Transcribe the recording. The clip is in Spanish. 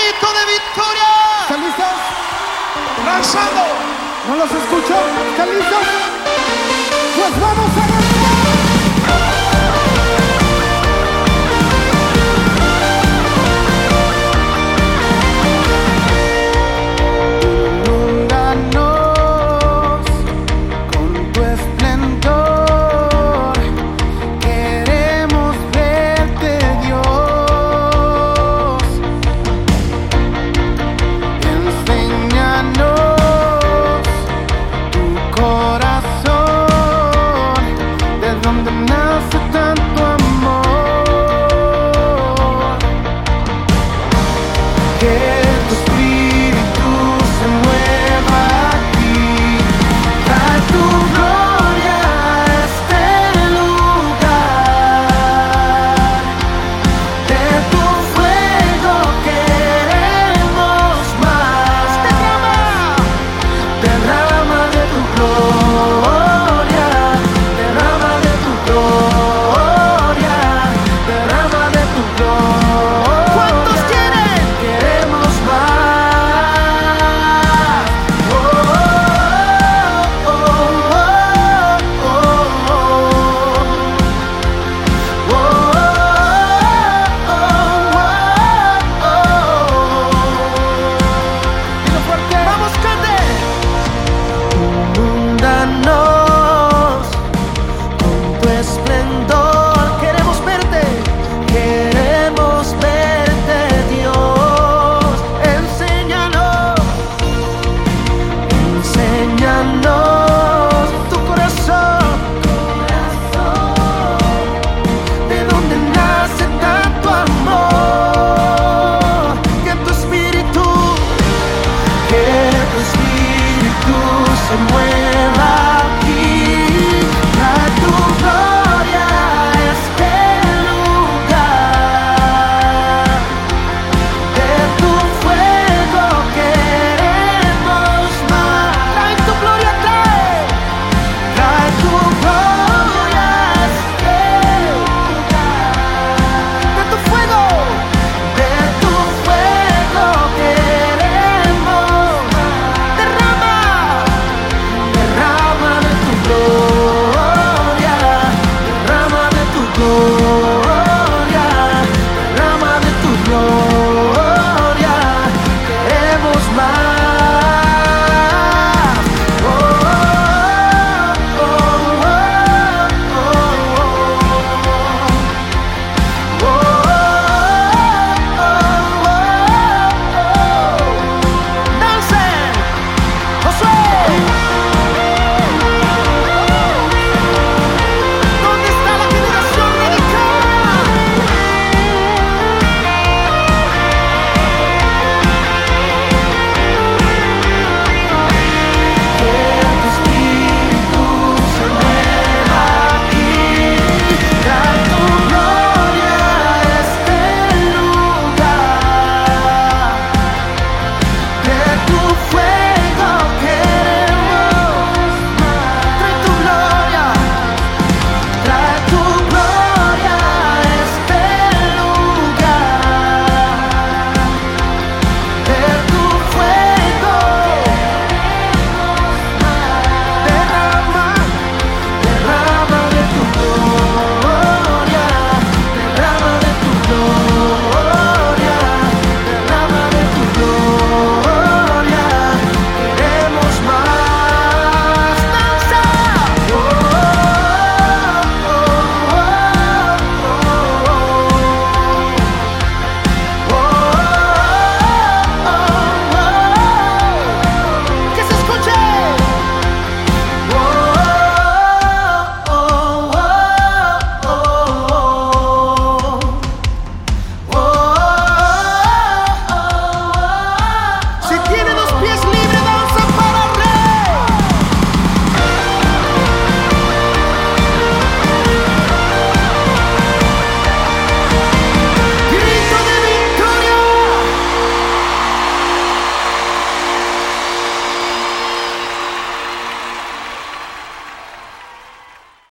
grito de. Lanzando. ¿No los escucho? ¿Están listos? tu esplendor.